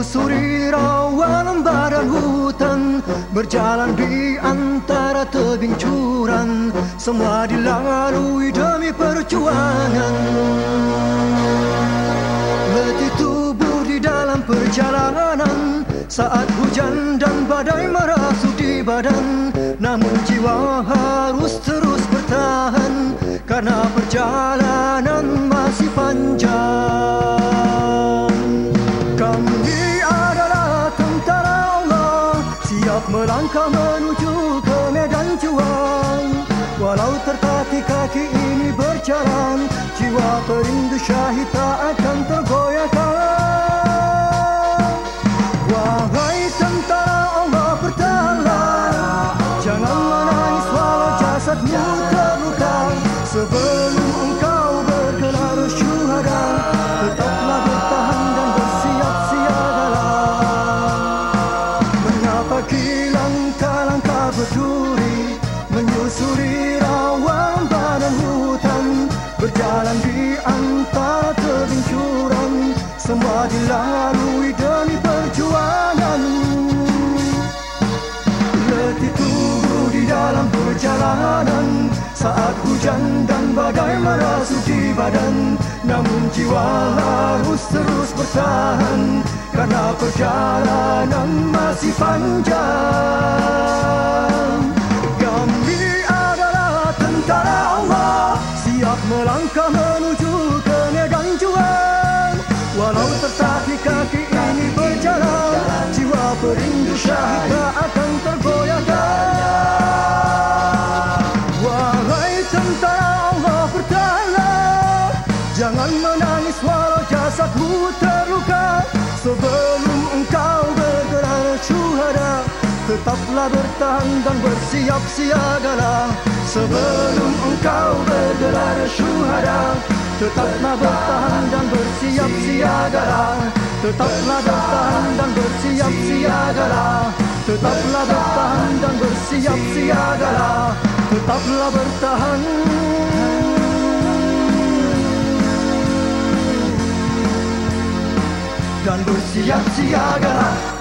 menyusuri rawan lembaran hutan Berjalan di antara tebing curam Semua dilalui demi perjuangan. Letih tubuh di dalam perjalanan. Saat hujan dan badai merasuk di badan. Namun jiwa harus terus bertahan Karena perjalanan masih panjang. Melangkah menuju ke medan juang Walau tertatih kaki ini berjalan Jiwa perindu syahid tak akan tergoyahkan. Wahai tentara Allah bertahanlah. Jangan berduri Menyusuri rawan badan hutan Berjalan di antara tebing curam Semua dilalui demi perjalanan Saat hujan dan badai merasuk di badan. Namun jiwa harus terus bertahan Karena perjalanan masih panjang. Kami adalah tentara Allah Siap melangkah menuju ke juang Walau tertatih kaki ini berjalan Jiwa perindu syahid Jangan menangis walau jasadmu terluka Sebelum engkau bergerak syuhada Tetaplah bertahan dan bersiap siagalah Sebelum engkau bergelar syuhada Tetaplah bertahan dan bersiap siagalah Tetaplah bertahan dan bersiap siagalah Tetaplah bertahan dan bersiap siagalah Tetaplah bertahan bersiap siagalah